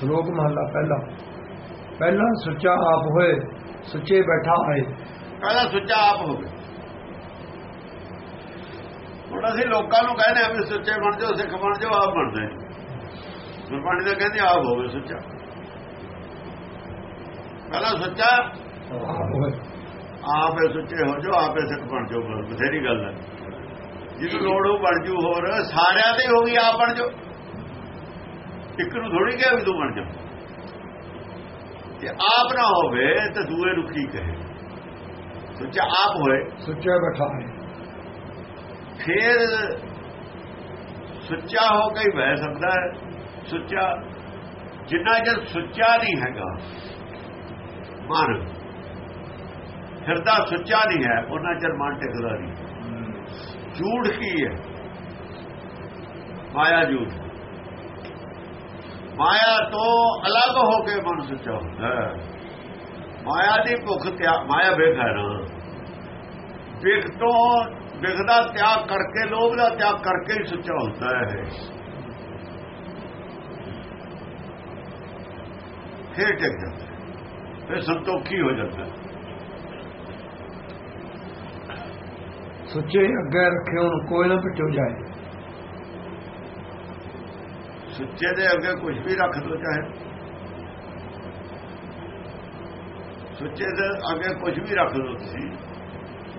ਸ਼ਲੋਕ ਮਹਲਾ ਪਹਿਲਾ। ਪਹਿਲਾ ਸੱਚਾ ਆਪ ਹੋਏ ਸੱਚੇ ਬੈਠਾ ਆਏ। ਪਹਿਲਾਂ ਸੁੱਚਾ ਆਪ ਹੋਵੇ ਹੁਣ ਅਸੀਂ ਲੋਕਾਂ ਨੂੰ ਕਹਿੰਦੇ ਆ ਵੀ ਸੁੱਚੇ ਬਣ ਜਾਓ ਸਿੱਖ ਬਣ ਜਾਓ ਆਪ ਬਣਦੇ ਗੁਰਬਾਣੀ ਦਾ ਕਹਿੰਦੇ ਆਪ ਹੋਵੇ ਸੁੱਚਾ। ਪਹਿਲਾਂ ਸੁੱਚਾ ਆਪ ਹੋਏ। ਆਪੇ ਸੁੱਚੇ ਹੋ ਜਾਓ ਆਪੇ ਸਿੱਖ ਬਣ ਜਾਓ ਬਸ ਬਥੇਰੀ ਗੱਲ ਹੈ। ਜਿਹਨੂੰ ਲੋੜ ਹੋ ਬਣ ਜੂ ਹੋਰ ਸਾਰਿਆਂ ਤੇ ਹੋ ਗਈ ਆਪ ਬਣ ਜਾਓ। ਇੱਕ ਨੂੰ ਥੋੜੀ ਕਿਹਾ ਵੀ ਤੂੰ ਬਣ ਜਾ। ਜੇ ਆਪ ਨਾ ਹੋਵੇ ਤਾਂ ਦੂਏ ਨੂੰ ਕੀ ਕਹੇ? ਸੁੱਚਾ ਆਪ ਹੋਏ। ਸੱਚੇ ਬੈਠਾ ਆਏ ਫਿਰ ਸੁੱਚਾ ਹੋ ਕੇ ਹੀ ਬਹਿ ਸਕਦਾ ਹੈ। ਸੁੱਚਾ ਜਿੰਨਾ ਚਿਰ ਸੁੱਚਾ ਨਹੀਂ ਹੈਗਾ ਮਨ ਹਿਰਦਾ ਸੁੱਚਾ ਨਹੀਂ ਹੈ ਉਹਨਾਂ ਚਿਰ ਮਨ ਟਿਕਦਾ ਨਹੀਂ। ਝੂਠ ਕੀ ਹੈ? ਮਾਇਆ ਝੂਠ ਮਾਇਆ ਤੋਂ ਅਲੱਗ ਹੋ ਕੇ ਮਨ ਸੁੱਚਾ ਹੁੰਦਾ ਮਾਇਆ ਦੀ ਭੁੱਖ ਤਿਆਗ ਮਾਇਆ ਵੇਖ ਹੈ ਨਾ। ਵੇਖ ਤੋਂ ਵਿਖ ਦਾ ਤਿਆਗ ਕਰਕੇ, ਲੋਭ ਦਾ ਤਿਆਗ ਕਰਕੇ ਹੀ ਸੁੱਚਾ ਹੁੰਦਾ ਹੈ ਫਿਰ ਟਿਕ ਜਾਂਦਾ ਹੈ। ਫਿਰ ਸੰਤੋਖੀ ਹੋ ਜਾਂਦਾ ਸੁੱਚੇ ਸੱਚੇ ਅੱਗੇ ਰੱਖੇ, ਹੁਣ ਕੋਈ ਨਾ ਪਿੱਛੋ ਜਾਏ। ਸੁੱਚੇ ਦੇ ਅੱਗੇ ਕੁਝ ਵੀ ਰੱਖ ਦੋ ਚਾਹੇ ਸੁੱਚੇ ਦੇ ਅੱਗੇ ਕੁਝ ਵੀ ਰੱਖ ਦੋ ਤੁਸੀਂ।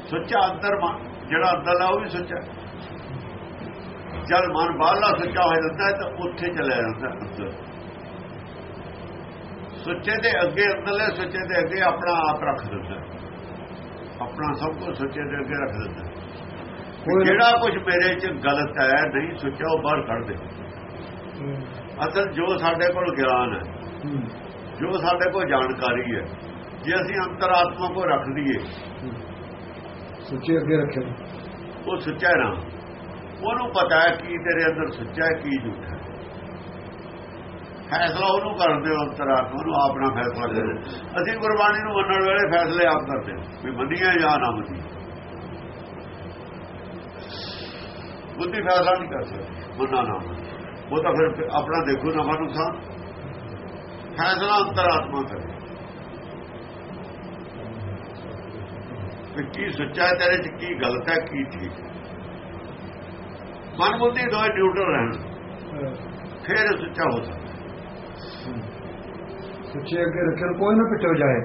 ਸੁੱਚਾ ਅੰਦਰ ਜਿਹੜਾ ਅੰਦਰ ਆ ਉਹ ਵੀ ਸੁੱਚਾ। ਜਦ ਮਨ ਬਾਹਰਲਾ ਸੁੱਚਾ ਹੋ ਜਾਂਦਾ ਹੈ ਤਾਂ ਉੱਥੇ ਚਲਾ ਜਾਂਦਾ ਅੰਦਰ। ਸੁੱਚੇ ਦੇ ਅੱਗੇ ਅੰਦਰਲੇ ਸੁੱਚੇ ਦੇ ਅੱਗੇ ਆਪਣਾ ਆਪ ਰੱਖ ਦਿੰਦਾ। ਆਪਣਾ ਸਭ ਕੁਝ ਸੁੱਚੇ ਦੇ ਅੱਗੇ ਰੱਖ ਦਿੰਦਾ ਜਿਹੜਾ ਕੁਝ ਮੇਰੇ 'ਚ ਗਲਤ ਹੈ ਨਹੀਂ ਸੁੱਚਾ ਉਹ ਬਾਹਰ ਕੱਢ ਦੇ। ਅਸਲ ਜੋ ਸਾਡੇ ਕੋਲ ਗਿਆਨ ਹੈ ਜੋ ਸਾਡੇ ਕੋਲ ਜਾਣਕਾਰੀ ਹੈ ਜੇ ਅਸੀਂ ਅੰਤਰਾਤਮਾ ਕੋ ਰੱਖ ਦਈਏ ਹੂੰ। ਸੱਚੇ ਅੱਗੇ ਰੱਖੇ ਉਹ ਸੱਚਾ ਨਾ। ਉਹਨੂੰ ਪਤਾ ਹੈ ਕੀ ਤੇਰੇ ਅੰਦਰ ਸੱਚਾ ਹੈ ਕੀ ਝੂਠ ਹੈ। ਫੈਸਲਾ ਉਹਨੂੰ ਕਰਦੇ ਹੋ ਅੰਤਰਾਤਮਾ ਨੂੰ ਆਪਣਾ ਫੈਸਲਾ ਕਰਦੇ ਅਸੀਂ ਗੁਰਬਾਣੀ ਨੂੰ ਮੰਨਣ ਵੇਲੇ ਫੈਸਲੇ ਆਪ ਕਰਦੇ ਵੀ ਮੰਨੀਆਂ ਜਾਂ ਨਾ ਮੰਨੀਆਂ ਬੁੱਧੀ ਫੈਸਲਾ ਨਹੀਂ ਕਰ ਸਕਦੀ ਮੰਨਾ ਨਾ। ਉਹ ਤਾਂ ਫਿਰ ਆਪਣਾ ਦੇਖੋ ਨਫਾ ਨੁਕਸਾਨ। ਫੈਸਲਾ ਅੰਤਰਾਤਮਾ ਕਰੇ ਕਿ ਕੀ ਸੱਚਾ ਹੈ ਤੇਰੇ ਚ ਕੀ ਗਲਤ ਹੈ ਕੀ ਠੀਕ ਹੈ। ਮਨ ਬੁੱਧੀ ਦੋਏ ਨਿਊਟਰਲ ਰਹਿਣ। ਫਿਰ ਸੱਚਾ ਹੋ ਸਕਦਾ। ਸੱਚੇ ਅੱਗੇ ਰੱਖੇ ਹੁਣ ਕੋਈ ਨਾ ਪਿੱਛੋ ਜਾਏ।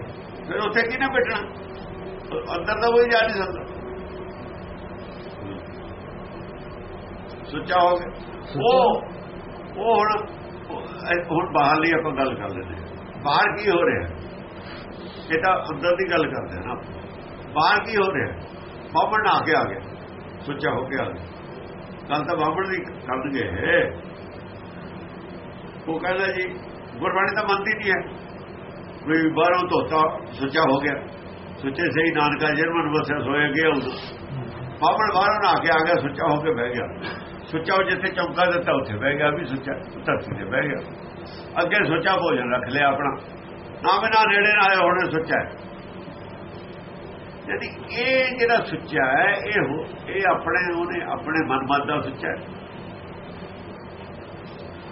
ਫਿਰ ਉੱਥੇ ਕਿਹਨੇ ਬੈਠਣਾ ਅੰਦਰ ਤਾਂ ਕੋਈ ਜਾ ਨਹੀਂ ਸਕਦਾ। ਸੱਚਾ ਹੋ ਗਿਆ ਉਹ ਉਹ ਹੁਣ ਹੁਣ ਬਾਹਰ ਲਈ ਆਪਾਂ ਗੱਲ ਕਰ ਲੈਂਦੇ ਹਾਂ। ਬਾਹਰ ਕੀ ਹੋ ਰਿਹਾ? ਇਹ ਤਾਂ ਅੰਦਰ ਦੀ ਗੱਲ ਕਰਦੇ ਹਾਂ ਨਾ। ਬਾਹਰ ਕੀ ਹੋ ਰਿਹਾ? ਬਾਹਮਣ ਨਾ ਕੇ ਆ ਗਿਆ। ਸੁੱਚਾ ਹੋ ਕੇ ਆ ਗਿਆ। ਗੱਲ ਤਾਂ ਬਾਹਮਣ ਦੀ ਕਰਨਗੇ ਉਹ ਕਹਿੰਦਾ ਜੀ, ਗੁਰਬਾਣੀ ਤਾਂ ਮੰਨਦੀ ਨਹੀਂ ਹੈ। ਵੀ ਬਾਹਰੋਂ ਧੋਤਾ, ਸੁੱਚਾ ਹੋ ਗਿਆ। ਸੁੱਚੇ ਸਹੀ ਨਾਨਕਾ ਜਰਮਨ ਵਸਿਆ ਸੋਇਆ ਗਿਆ ਉਦੋਂ। ਬਾਹਮਣ ਬਾਹਰੋਂ ਨਾ ਕੇ ਆ ਗਿਆ, ਸੁੱਚਾ ਹੋ ਕੇ ਬਹਿ ਗਿਆ। ਸੁੱਚਾ ਉਹ ਜਿੱਥੇ ਚੌਕਾ ਦਿੱਤਾ ਉੱਥੇ ਬਹਿ ਗਿਆ, ਵੀ ਸੁੱਚਾ ਧਰਤੀ ਤੇ ਬਹਿ ਗਿਆ। ਅੱਗੇ ਸੁੱਚਾ ਭੋਜਨ ਰੱਖ ਲਿਆ ਆਪਣਾ। ਨਾ ਬਿਨਾ ਨੇੜੇ ਨਾ ਆਏ, ਹੋਣੇ ਸੁੱਚਾ ਹੈ। ਯਾਨੀ ਇਹ ਜਿਹੜਾ ਸੁੱਚਾ ਹੈ, ਇਹ ਇਹ ਆਪਣੇ, ਉਹਨੇ ਆਪਣੇ ਮਨ ਮਤ ਦਾ ਸੁੱਚਾ ਹੈ।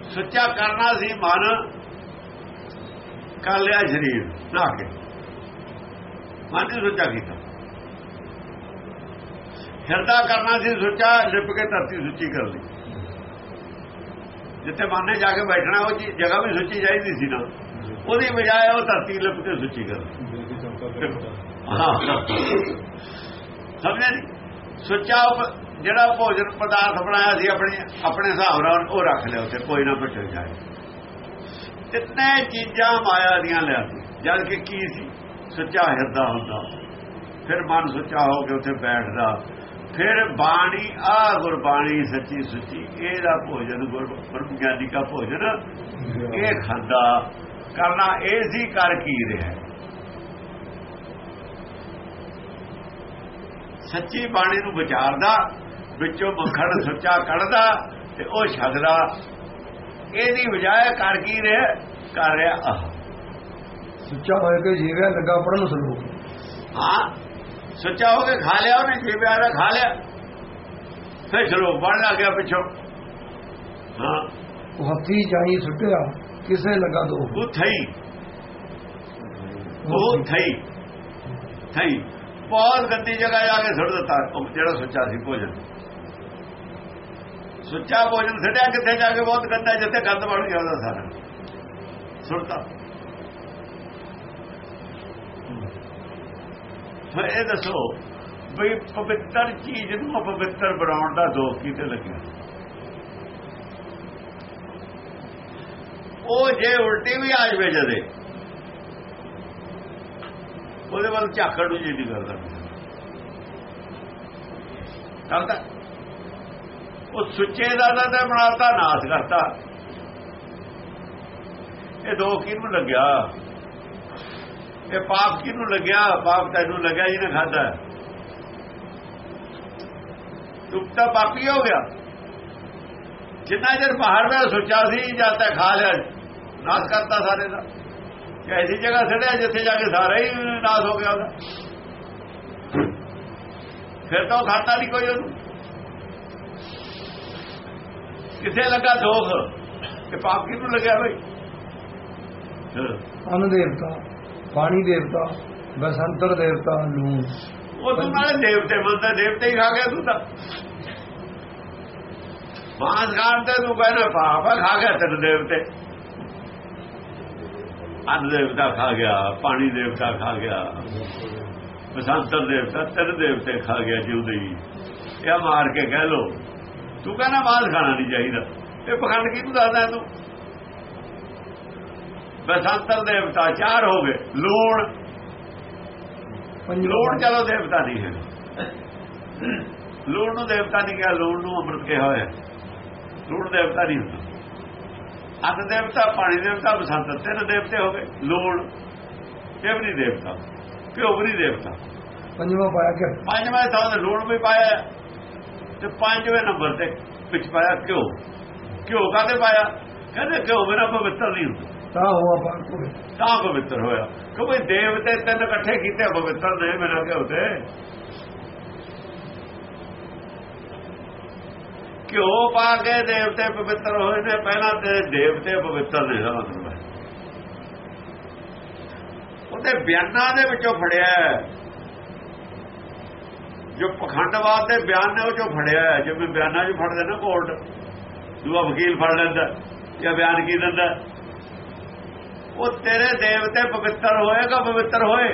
ਸੁੱਚਾ ਕਰਨਾ ਸੀ ਮਨ, ਕਰ ਲਿਆ ਸਰੀਰ ਨਾ ਕੇ। ਮਨ ਨੂੰ ਸੁੱਚਾ ਕੀਤਾ। ਹਿਰਦਾ ਕਰਨਾ ਸੀ, ਸੁੱਚਾ, ਲਿਪ ਕੇ ਧਰਤੀ ਸੁੱਚੀ ਕਰ ਲਈ। ਜਿੱਥੇ ਮਨ ਜਾ ਕੇ ਬੈਠਣਾ, ਉਹ ਚੀਜ਼- ਜਗ੍ਹਾ ਵੀ ਸੁੱਚੀ ਚਾਹੀਦੀ ਸੀ ਨਾ। ਉਹਦੀ ਬਜਾਏ ਉਹ ਧਰਤੀ, ਲਿਪ ਕੇ ਸੁੱਚੀ ਕਰ ਹਾਂ। ਸਮਝਿਆ ਨਹੀਂ ਸੁੱਚਾ ਜਿਹੜਾ ਭੋਜਨ ਪਦਾਰਥ ਬਣਾਇਆ ਸੀ, ਆਪਣੇ ਆਪਣੇ ਹਿਸਾਬ ਨਾਲ ਉਹ ਰੱਖ ਲਿਆ ਉੱਥੇ, ਕੋਈ ਨਾ ਭਟਕ ਜਾਏ। ਕਿੰਨੇ ਚੀਜ਼ਾਂ ਮਾਇਆ ਦੀਆਂ ਲਿਆ ਜਦ ਕਿ ਕੀ ਸੀ? ਸੁੱਚਾ ਹਿਰਦਾ ਹੁੰਦਾ। ਫਿਰ ਮਨ ਸੁੱਚਾ ਹੋ ਕੇ ਉੱਥੇ ਬੈਠਦਾ। ਫਿਰ ਬਾਣੀ ਆ ਗੁਰਬਾਣੀ ਸੱਚੀ ਸੁੱਚੀ ਇਹਦਾ ਭੋਜਨ ਗੁਰ ਗਿਆਨੀ ਦਾ ਭੋਜਨ ਇਹ ਖਾਂਦਾ ਕਰਨਾ ਇਹ ਸੀ ਕਰ ਕੀ ਰਿਹਾ। ਸੱਚੀ ਬਾਣੀ ਨੂੰ ਵਿਚਾਰਦਾ ਵਿੱਚੋਂ ਮੱਖਣ ਸੱਚਾ ਕੱਢਦਾ ਤੇ ਉਹ ਛਕਦਾ। ਇਹਦੀ ਬਜਾਏ ਕਰ ਕੀ ਰਿਹਾ? ਕਰ ਰਿਹਾ ਆਹ। ਸੱਚਾ ਹੋਏ ਕੇ ਜੀਵਿਆ ਲੱਗਾ ਪੜਨ ਸਲੋਕ ਹਾਂ। ਸੱਚਾ ਹੋ ਕੇ ਖਾ ਲਿਆ ਉਹਨੇ ਜੀਵਿਆ ਦਾ ਖਾ ਲਿਆ। ਫਿਰ ਸ਼ਲੋਕ ਪੜਨ ਲੱਗ ਗਿਆ ਪਿੱਛੋਂ। ਹਾਂ। ਉਹ ਹੱਥੀ ਜਾਈ ਸੁੱਟਿਆ ਕਿਸੇ ਲਗਾ ਦੋਖ ਉਹ ਥਈ। ਉਹ ਥਈ। ਥਈ। ਬਹੁਤ ਗੰਦੀ ਜਗ੍ਹਾ ਜਾ ਕੇ ਸੁੱਟ ਦਿੱਤਾ। ਉਹ ਜਿਹੜਾ ਸੁੱਚਾ ਸੀ ਭੋਜਨ। ਸੁੱਚਾ ਭੋਜਨ ਛੱਡਿਆ ਕਿੱਥੇ ਜਾ ਕੇ ਬਹੁਤ ਗੰਦਾ ਜਿੱਥੇ ਗੰਦ ਬਣ ਗਿਆ ਉਹਦਾ ਸਾਰਾ। ਸੁੱਟਤਾ। ਫਿਰ ਇਹ ਦੱਸੋ ਵੀ ਪਵਿੱਤਰ ਚੀਜ਼ ਨੂੰ ਅਪਵਿੱਤਰ ਬਣਾਉਣ ਦਾ ਦੋਖ ਕਿਤੇ ਲੱਗਿਆ ਉਹ ਜੇ ਉਲਟੀ ਵੀ ਆ ਜਵੇ ਜਦੇ, ਉਹਦੇ ਵੱਲ ਝਾਕਣ ਨੂੰ ਜੀ ਨਹੀਂ ਕਰਦਾ। ਕਰਦਾ ਉਹ ਸੁੱਚੇ ਦਾ ਦਾ ਤੇ ਬਣਾਤਾ, ਨਾਸ ਕਰਤਾ। ਇਹ ਦੋ ਕਿਹਨੂੰ ਲੱਗਿਆ? ਇਹ ਪਾਪ ਕਿਹਨੂੰ ਲੱਗਿਆ? ਪਾਪ ਤੈਨੂੰ ਲੱਗਿਆ ਜਿਹਨੇ ਖਾਦਾ ਤੂੰ ਤਾਂ ਪਾਪੀ ਹੋ ਗਿਆ। ਜਿੰਨਾ ਚਿਰ ਬਾਹਰ ਦਾ ਸੋਚਿਆ ਸੀ ਜਦ ਤੱਕ ਖਾ ਲਿਆ। ਨਾਸ ਕਰਤਾ ਸਾਰੇ ਦਾ। ਐਸੀ ਜਗ੍ਹਾ ਸੜਿਆ ਜਿੱਥੇ ਜਾ ਕੇ ਸਾਰਾ ਹੀ ਨਾਸ ਹੋ ਗਿਆ ਉਹਦਾ। ਫਿਰ ਤਾਂ ਉਹ ਖਾਤਾ ਨਹੀਂ ਕੋਈ ਉਹਨੂੰ। ਕਿੱਥੇ ਲੱਗਾ ਦੋਖ? ਕਿ ਪਾਪ ਕਿਹਨੂੰ ਲੱਗਿਆ ਬਈ? ਅਨ ਪਾਣੀ ਦੇਵਤਾ, ਬਸੰਤਰ ਦੇਵਤਾ ਨੂੰ। ਉਹ ਤੂੰ ਨਾਲੇ ਦੇਵਤੇ ਮੰਨਦਾ ਦੇਵਤੇ ਹੀ ਖਾ ਗਿਆ ਤੂੰ ਤਾਂ। ਮਾਸ ਖਾਣ ਤੇ ਤੂੰ ਕਹਿੰਦਾ ਪਾਪ ਖਾ ਗਿਆ ਤੈਨੂੰ ਦੇਵਤੇ। ਅੰਨ ਦੇਵਤਾ ਖਾ ਗਿਆ, ਪਾਣੀ ਦੇਵਤਾ ਖਾ ਗਿਆ। ਬਸੰਤਰ ਦੇਵਤਾ, ਤਿੰਨ ਦੇਵਤੇ ਖਾ ਗਿਆ ਜਿਉਂਦੇ ਹੀ। ਇਹ ਮਾਰ ਕੇ ਕਹਿ ਲੋ ਤੂੰ ਕਹਿੰਦਾ, ਮਾਸ ਖਾਣਾ ਨਹੀਂ ਚਾਹੀਦਾ। ਇਹ ਪਖੰਡ ਕਿਹਨੂੰ ਦੱਸਦਾ ਤੂੰ? ਬਸੰਤਰ ਦੇਵਤਾ ਚਾਰ ਹੋ ਗਏ ਲੂਣ ਲੂਣ ਚਲੋ ਦੇਵਤਾ ਨਹੀਂ ਹੈ। ਲੂਣ ਨੂੰ ਦੇਵਤਾ ਨਹੀਂ ਕਿਹਾ ਲੂਣ ਨੂੰ ਅੰਮ੍ਰਿਤ ਕਿਹਾ ਹੋਇਆ। ਲੂਣ ਦੇਵਤਾ ਨਹੀਂ ਹੁੰਦਾ। ਅੰਨ ਦੇਵਤਾ ਪਾਣੀ ਦੇਵਤਾ ਬਸੰਤ ਤਿੰਨ ਦੇਵਤੇ ਹੋ ਗਏ। ਲੂਣ ਨਹੀਂ ਦੇਵਤਾ ਨਹੀਂ ਦੇਵਤਾ। ਪੰਜਵਾਂ ਪਾਇਆ ਕਿ ਪੰਜਵੇਂ ਥਾਂ ਤੇ ਲੂਣ ਵੀ ਪਾਇਆ ਤੇ ਪੰਜਵੇਂ ਨੰਬਰ ਤੇ ਵਿੱਚ ਪਾਇਆ ਘਿਓ ਘਿਓ ਕਾਤੇ ਪਾਇਆ? ਕਹਿੰਦੇ ਘਿਓ ਮੇਰਾ ਪਵਿੱਤਰ ਨਹੀਂ ਹੁੰਦਾ। ਤਾਂ ਹੋਆ ਪਾਕ ਤਾਂ ਪਵਿੱਤਰ ਹੋਇਆ। ਕਿਉਂਕਿ ਦੇਵਤੇ ਤਿੰਨ ਇਕੱਠੇ ਕੀਤੇ, ਪਵਿੱਤਰ ਨੇ ਮੇਰਾ ਘਿਓ ਤੇ ਘਿਓ ਪਾ ਕੇ ਦੇਵਤੇ ਪਵਿੱਤਰ ਹੋਏ ਨੇ, ਪਹਿਲਾਂ ਤੇ ਦੇਵਤੇ ਪਵਿੱਤਰ ਨੇ ਦਾ ਮਤਲਬ ਹੈ। ਉਹਦੇ ਬਿਆਨਾਂ ਦੇ ਵਿੱਚੋਂ ਫੜਿਆ ਹੈ। ਜੋ ਪਖੰਡਵਾਦ ਦੇ ਬਿਆਨ ਨੇ, ਉਹ ਚੋਂ ਫੜਿਆ ਜਿਵੇਂ ਬਿਆਨਾਂ 'ਚ ਫੜਦੇ ਨਾ ਕੋਰਟ, ਦੂਆ ਵਕੀਲ ਫੜ ਲੈਂਦਾ, ਜਾਂ ਬਿਆਨ ਕੀ ਦਿੰਦਾ। ਉਹ ਤੇਰੇ ਦੇਵਤੇ ਪਵਿੱਤਰ ਹੋਏਗਾ ਪਵਿੱਤਰ ਹੋਏ?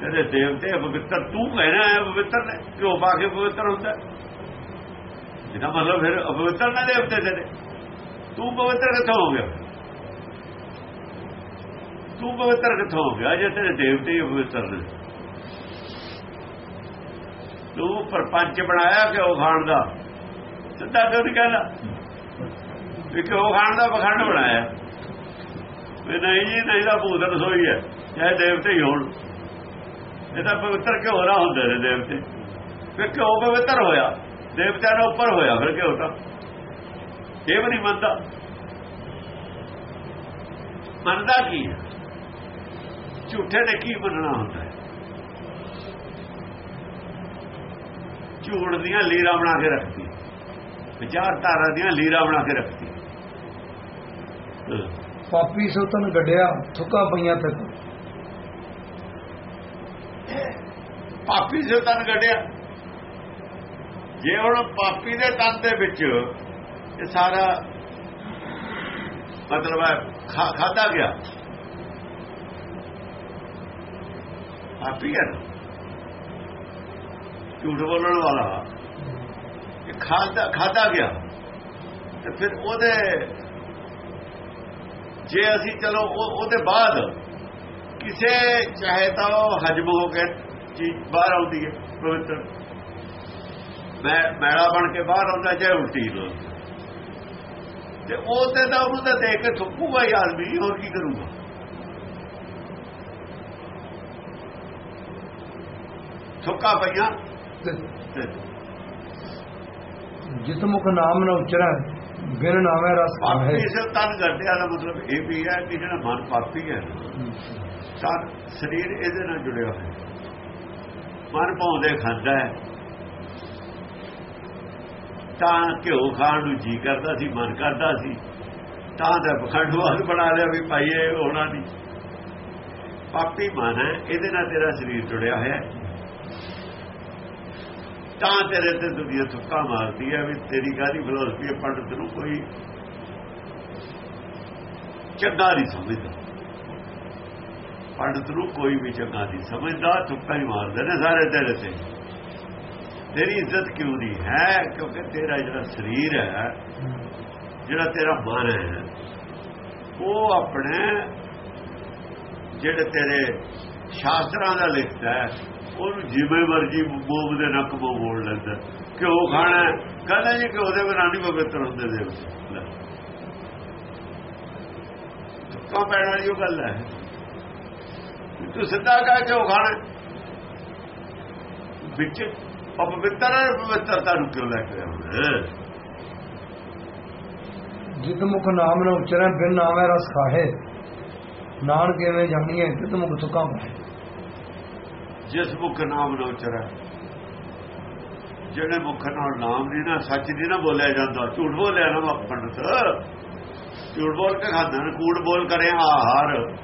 ਤੇਰੇ ਦੇਵਤੇ ਪਵਿੱਤਰ, ਤੂੰ ਕਹਿਣਾ ਹੈ ਪਵਿੱਤਰ ਨੇ ਕਿਉਂ ਪਾ ਕੇ ਪਵਿੱਤਰ ਹੁੰਦਾ ਇਹਦਾ ਮਤਲਬ ਫਿਰ ਅਪਵਿੱਤਰ ਨਾ ਦੇਵਤੇ ਤੇਰੇ। ਤੂੰ ਪਵਿੱਤਰ ਕਿੱਥੋਂ ਹੋ ਗਿਆ? ਤੂੰ ਪਵਿੱਤਰ ਕਿੱਥੋਂ ਹੋ ਗਿਆ ਜੇ ਤੇਰੇ ਦੇਵਤੇ ਹੀ ਪਵਿੱਤਰ ਨੇ? ਤੂੰ ਪਰਪੰਚ ਬਣਾਇਆ ਕਿਉਂ ਖਾਣ ਦਾ। ਸਿੱਧਾ ਕਿਉਂ ਨਹੀਂ ਕਹਿੰਦਾ ਵੀ ਕਿਉਂ ਖਾਣ ਦਾ ਪਖੰਡ ਬਣਾਇਆ। ਵੀ ਨਹੀਂ ਜੀ, ਨਹੀਂ ਤਾਂ ਭੂਤ ਰਸੋਈ ਹੈ, ਚਾਹੇ ਦੇਵਤੇ ਹੀ ਹੋਣ। ਇਹ ਤਾਂ ਪਵਿੱਤਰ ਕਿਉਂ ਨਾ ਹੁੰਦੇ ਨੇ ਦੇਵਤੇ। ਫਿਰ ਕਿਉਂ ਪਵਿੱਤਰ ਹੋਇਆ, ਦੇਵਤਿਆਂ ਦਾ ਉੱਪਰ ਹੋਇਆ ਫਿਰ ਕਿਉਂ ਤਾਂ। ਇਹ ਵੀ ਨਹੀਂ ਮੰਨਦਾ। ਮੰਨਦਾ ਕੀ ਹੈ? ਝੂਠੇ ਨੇ ਕੀ ਮੰਨਣਾ ਹੁੰਦਾ ਹੈ? ਝੂਠ ਦੀਆਂ ਲੀਰਾਂ ਬਣਾ ਕੇ ਰੱਖਦੀ ਵਿਚਾਰਧਾਰਾ ਦੀਆਂ ਲੀਰਾਂ ਬਣਾ ਕੇ ਰੱਖਦੀ ਪਾਪੀ ਸੋ ਤਨ ਗੱਡਿਆ, ਥੁੱਕਾ ਪਈਆਂ ਤੱਕ ਪਾਪੀ ਸੇ ਤਨ ਗੱਡਿਆ। ਜੇ ਹੁਣ ਪਾਪੀ ਦੇ ਤਨ ਦੇ ਵਿੱਚ ਇਹ ਸਾਰਾ ਮਤਲਬ ਹੈ ਖਾਦਾ ਗਿਆ। ਪਾਪੀ ਹੈ ਝੂਠ ਬੋਲਣ ਵਾਲਾ। ਇਹ ਖਾਦਾ ਖਾਦਾ ਗਿਆ। ਤੇ ਫਿਰ ਉਹਦੇ ਜੇ ਅਸੀਂ ਚਲੋ ਉਹਦੇ ਬਾਅਦ ਕਿਸੇ, ਚਾਹੇ ਤਾਂ ਉਹ ਹਜਮ ਹੋ ਕੇ ਚੀਜ਼ ਬਾਹਰ ਆਉਂਦੀ ਹੈ, ਪਵਿੱਤਰ। ਮੈਂ ਮੈਲਾ ਬਣ ਕੇ ਬਾਹਰ ਆਉਂਦਾ ਚਾਹੇ ਉਲਟੀ ਲੋ ਤੇ ਉਹ ਤੇ ਤਾਂ ਉਹਨੂੰ ਤਾਂ ਦੇਖ ਕੇ ਥੁੱਕੂਗਾ ਹੀ ਆਦਮੀ, ਹੋਰ ਕੀ ਕਰੂਗਾ? ਥੁੱਕਾ ਪਈਆਂ। ਤੇ ਤੇ ਜਿਤ ਮੁਖ ਨਾਮ ਨ ਉਚਰੈ ਬਿਨ ਨਾਮੈ ਰਸ ਹੈ ਪਾਪੀ ਸੇ ਤਨ ਗੱਡਿਆ ਦਾ ਮਤਲਬ ਇਹ ਵੀ ਹੈ ਕਿ ਜਿਹੜਾ ਮਨ ਪਾਪੀ ਹੈ ਤਾਂ ਸਰੀਰ ਇਹਦੇ ਨਾਲ ਜੁੜਿਆ ਹੋਇਆ ਹੈ। ਮਨ ਪਾਉਂਦੇ ਖਾਂਦਾ ਹੈ। ਤਾਂ ਘਿਓ ਖਾਣ ਨੂੰ ਜੀ ਕਰਦਾ ਸੀ ਮਨ ਕਰਦਾ ਸੀ। ਤਾਂ ਦਾ ਪਖੰਡਵਾਦ ਬਣਾ ਲਿਆ ਵੀ ਭਾਈ ਇਹ ਹੋਣਾ ਨਹੀਂ। ਪਾਪੀ ਮਨ ਹੈ ਇਹਦੇ ਨਾਲ ਤੇਰਾ ਸਰੀਰ ਜੁੜਿਆ ਹੋਇਆ ਹੈ। ਤਾਂ ਤੇਰੇ ਤੇ ਦੁਨੀਆ ਥੁੱਕਾ ਮਾਰਦੀ ਹੈ ਵੀ ਤੇਰੀ ਗਾਦੀ ਫਿਲਾਸਫੀ ਹੈ, ਪੰਡਤ ਨੂੰ ਕੋਈ ਚੰਗਾ ਨਹੀਂ ਸਮਝਦਾ। ਪੰਡਤ ਨੂੰ ਕੋਈ ਵੀ ਚੰਗਾ ਨਹੀਂ ਸਮਝਦਾ ਥੁੱਕਾ ਹੀ ਮਾਰਦੇ ਨੇ ਸਾਰੇ ਤੇਰੇ ਤੇ। ਤੇਰੀ ਇੱਜ਼ਤ ਕਿਉਂ ਨਹੀਂ ਹੈ? ਕਿਉਂਕਿ ਤੇਰਾ ਜਿਹੜਾ ਸਰੀਰ ਹੈ, ਜਿਹੜਾ ਤੇਰਾ ਮਨ ਹੈ, ਉਹ ਆਪਣੇ ਜਿਹੜੇ ਤੇਰੇ ਸ਼ਾਸਤਰਾਂ ਦਾ ਲਿਖਦਾ ਹੈ ਉਹਨੂੰ ਜਿਵੇਂ ਮਰਜ਼ੀ ਮੂੰਹ ਦੇ ਨੱਕ ਮੋੜ ਮੋੜ ਲੈਂਦਾ। ਕਿਉਂ ਖਾਣਾ ਕਹਿੰਦਾ ਜੀ ਕਿ ਉਹਦੇ ਬਿਨਾਂ ਨਹੀਂ ਪਵਿੱਤਰ ਹੁੰਦੇ ਦੇ ਕਾ ਪੈਣ ਵਾਲੀ ਉਹ ਗੱਲ ਹੈ। ਤੂੰ ਸਿੱਧਾ ਕਹਿ ਕੇ ਉਹ ਖਾਣਾ। ਵਿੱਚ ਅਪਵਿੱਤਰ ਪਵਿੱਤਰਤਾ ਨੂੰ ਕਿਉਂ ਲੈ ਕੇ ਆਉਣਾ ਜਿਤ ਮੁਖ ਨਾਮ ਨਾ ਉਚਰੈ, ਬਿਨ ਨਾਮੈ ਰਸ ਖਾਹੇ। ਨਾਨਕ ਕਿਵੇਂ ਜਾਣੀਏ ਜਿਤ ਮੁਖ ਤੁਕਾਂ ਪਾਏ ਜਿਸ ਮੁਖ ਨਾਮ ਨਾ ਉਚਰੈ ਜਿਹੜੇ ਮੁਖ ਨਾਲ ਨਾਮ ਨਹੀਂ ਨਾ, ਸੱਚ ਨਹੀਂ ਨਾ ਬੋਲਿਆ ਜਾਂਦਾ। ਝੂਠ ਬੋਲਿਆ ਨਾ ਪੰਡਤ। ਝੂਠ ਬੋਲ ਕੇ ਖਾਂਦਾ ਕੂੜ ਬੋਲ ਕਰੇ ਆਹਾਰ।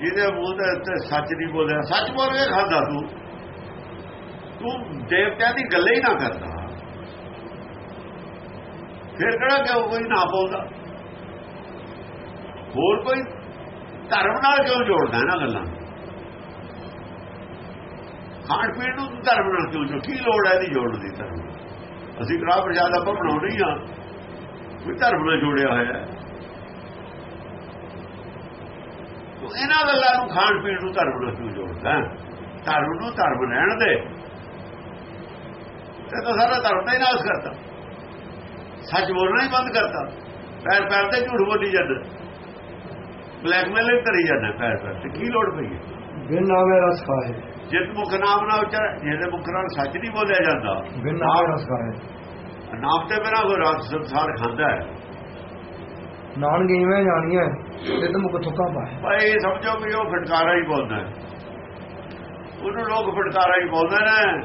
ਜਿਹਦੇ ਮੂੰਹ ਦੇ ਉੱਤੇ ਸੱਚ ਨਹੀਂ ਬੋਲਿਆ, ਸੱਚ ਬੋਲ ਕੇ ਖਾਂਦਾ ਤੂੰ। ਤੂੰ ਦੇਵਤਿਆਂ ਦੀ ਗੱਲ ਹੀ ਨਾ ਕਰਦਾ। ਫਿਰ ਕਿਹੜਾ ਕਿਉਂ ਕੋਈ ਨਾ ਬੋਲਦਾ? ਹੋਰ ਕੋਈ ਧਰਮ ਨਾਲ ਕਿਉਂ ਜੋੜਦਾ ਇਹਨਾਂ ਗੱਲਾਂ? ਨੂੰ? ਖਾਣ ਪੀਣ ਨੂੰ ਧਰਮ ਨਾਲ ਕਿਉਂ ਜੋ ਕੀ ਲੋੜ ਹੈ ਇਹਦੀ ਜੋੜਨ ਦੀ ਧਰਮ? ਅਸੀਂ ਕੜਾ ਪ੍ਰਸ਼ਾਦ ਆਪਾਂ ਬਣਾਉਣੀ ਹੀ ਆ ਕੋਈ ਧਰਮ ਨਾਲ ਜੋੜਿਆ ਹੋਇਆ ਹੈ। ਇਹਨਾਂ ਗੱਲਾਂ ਨੂੰ ਖਾਣ ਪੀਣ ਨੂੰ ਧਰਮ ਨਾਲ ਕਿਉਂ ਜੋੜਦਾ ਧਰਮ ਨੂੰ ਧਰਮ ਰਹਿਣ ਦੇ। ਤੇ ਤਾਂ ਸਾਰਾ ਧਰਮ ਦਾ ਹੀ ਨਾਸ ਕਰਤਾ। ਸੱਚ ਬੋਲਣਾ ਹੀ ਬੰਦ ਕਰਤਾ। ਪੈਰ ਪੈਰ ਤੇ ਝੂਠ ਬੋਲੀ ਜਾਂਦਾ। ਬਲੈਕਮੇਲਿੰਗ ਕਰੀ ਜਾਂਦਾ ਪੈਰ ਪੈਰ ਤੇ। ਕੀ ਲੋੜ ਪਈ ਹੈ? ਬਿਨ ਨਾਮੈ ਰਸ ਖਾਹੇ ਜਿਸ ਮੁਖ ਨਾਮ ਨਾਲ ਉਚਰ ਜਿਹਦੇ ਮੁਖ ਨਾਲ ਸੱਚ ਨਹੀਂ ਬੋਲਿਆ ਜਾਂਦਾ। ਬਿਨ ਰਸ ਖਾਹੇ ਨਾਮ ਤੇ ਬਿਨਾ ਕੋਈ ਰਾਤ ਸੰਸਾਰ ਖਾਂਦਾ ਹੈ। ਨਾਨਕ ਐਵੇਂ ਜਾਣੀਏ ਜਿਤ ਮੁਖ ਤੁਕਾਂ ਪਾਏ ਭਾਈ ਇਹ ਸਮਝੋ ਵੀ ਉਹ ਫਟਕਾਰਾ ਹੀ ਬੋਲਦਾ ਹੈ। ਉਹਨੂੰ ਲੋਕ ਫਟਕਾਰਾ ਹੀ ਬੋਲਦੇ ਨੇ।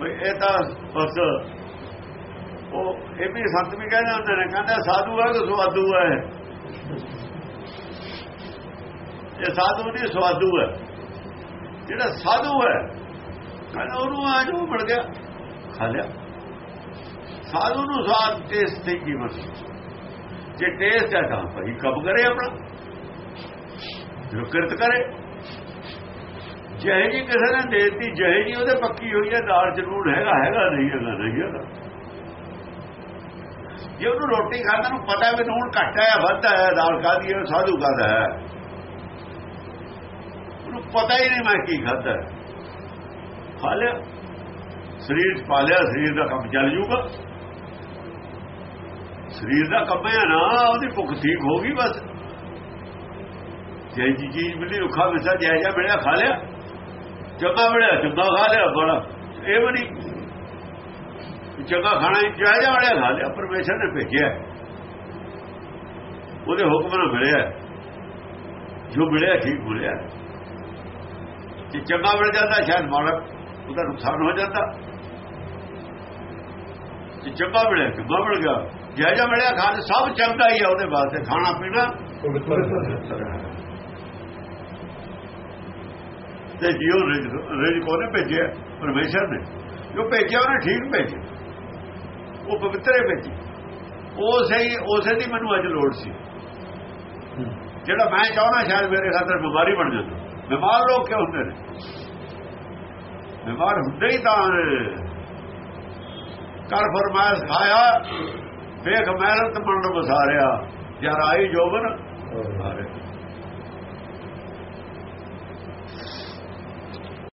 ਵੀ ਇਹ ਤਾਂ ਬਸ ਉਹ ਇਹ ਵੀ ਸੰਤ ਵੀ ਕਹਿੰਦੇ ਹੁੰਦੇ ਨੇ ਕਹਿੰਦਾ ਸਾਧੂ ਹੈ ਕਿ ਸਵਾਦੂ ਹੈ? ਇਹ ਸਾਧੂ ਨਹੀਂ ਸਵਾਦੂ ਹੈ। ਜਿਹੜਾ ਸਾਧੂ ਹੈ, ਕਹਿੰਦਾ ਉਹਨੂੰ ਆ ਜੋ ਮਿਲ ਗਿਆ, ਖਾ ਲਿਆ। ਸਾਧੂ ਨੂੰ ਸਵਾਦ ਟੇਸਟ ਤੇ ਕੀਮਤ ਜੇ ਟੇਸਟ ਹੈ ਤਾਂ ਭਾਈ ਕਬ ਕਰੇ ਆਪਣਾ। ਜੋ ਕਿਰਤ ਕਰੇ। ਜਿਹੇ ਜੀ ਕਿਸੇ ਨੇ ਦੇਤੀ, ਜਿਹੇ ਜੀ ਉਹਦੇ ਪੱਕੀ ਹੋਈ ਹੈ, ਦਾਲ ਜ਼ਰੂਰ ਹੈਗਾ ਹੈਗਾ ਨਹੀਂ ਹੈਗਾ ਨਹੀਂ, ਹੈਗਾ। ਜੇ ਉਹਨੂੰ ਰੋਟੀ ਖਾਂਦਾ ਨੂੰ ਪਤਾ ਵੀ ਹੁਣ ਘੱਟ ਹੈ, ਵੱਧ ਹੈ, ਦਾਲ ਕਾਦੀ ਹੈ, ਸਾਧੂ ਕਾਦਾ ਹੈ। ਪਤਾ ਹੀ ਨਹੀਂ ਮੈਂ ਕੀ ਖਾਦਾ ਖਾ ਲਿਆ। ਸਰੀਰ 'ਚ ਪਾ ਲਿਆ, ਸਰੀਰ ਦਾ ਕੰਮ ਚੱਲ ਜੂਗਾ। ਸਰੀਰ ਦਾ ਕੰਮ ਹੈ ਨਾ, ਉਹਦੀ ਭੁੱਖ ਠੀਕ ਹੋ ਗਈ ਬਸ। ਜੇ ਜੀ ਚੀਜ਼ ਮਿਲੀ, ਰੁੱਖਾ ਮਿੱਠਾ ਜੈ ਜੈ ਮਿਲਿਆ, ਖਾ ਲਿਆ। ਚੰਗਾ ਮਿਲਿਆ, ਚੰਗਾ ਖਾ ਲਿਆ, ਬੜਾ। ਇਹ ਵੀ ਨਹੀਂ। ਚੰਗਾ ਖਾਣਾ ਹੀ ਜੈ ਮਿਲਿਆ, ਖਾ ਲਿਆ। ਪਰਮੇਸ਼ਰ ਨੇ ਭੇਜਿਆ। ਉਹਦੇ ਹੁਕਮ ਨਾਲ ਮਿਲਿਆ। ਜੋ ਮਿਲਿਆ, ਠੀਕ ਮਿਲਿਆ। ਜੇ ਚੰਗਾ ਮਿਲ ਜਾਂਦਾ, ਸ਼ਾਇਦ ਮਾੜਾ ਉਹਦਾ ਨੁਕਸਾਨ ਹੋ ਜਾਂਦਾ। ਜੇ ਚੰਗਾ ਮਿਲਿਆ, ਚੰਗਾ ਮਿਲ ਗਿਆ ਜੈ ਜੈ ਮਿਲਿਆ, ਖਾਣ ਸਭ ਚੰਗਾ ਹੀ ਆ, ਉਹਦੇ ਵਾਸਤੇ ਖਾਣਾ ਪੀਣਾ ਤੇ ਜਿਉ ਰਿਜ ਕੋਨੇ ਭੇਜਿਆ, ਪਰਮੇਸ਼ਰ ਨੇ। ਜੋ ਭੇਜਿਆ, ਉਹਨੇ ਠੀਕ ਭੇਜਿਆ। ਉਹ ਪਵਿੱਤਰੇ ਭੇਜੀ। ਉਸੇ ਸਹੀ ਉਸੇ ਦੀ ਮੈਨੂੰ ਅੱਜ ਲੋੜ ਸੀ। ਜਿਹੜਾ ਮੈਂ ਚਾਹਣਾ ਸ਼ਾਇਦ ਮੇਰੇ ਖਾਤਰ ਬਿਮਾਰੀ ਬਣ ਜਾਂਦਾ। ਬਿਮਾਰ ਲੋਕ ਕਿਉਂ ਹੁੰਦੇ ਨੇ। ਬਿਮਾਰ ਹੁੰਦੇ ਹੀ ਤਾਂ। ਕਰ ਫਰਮਾਇਸ਼ ਖਾਇਆ ਵੇਖ ਮਿਹਨਤ ਮੰਡ ਬਸਾਰਿਆ ਜਰ ਆਈ ਜੋਬਨ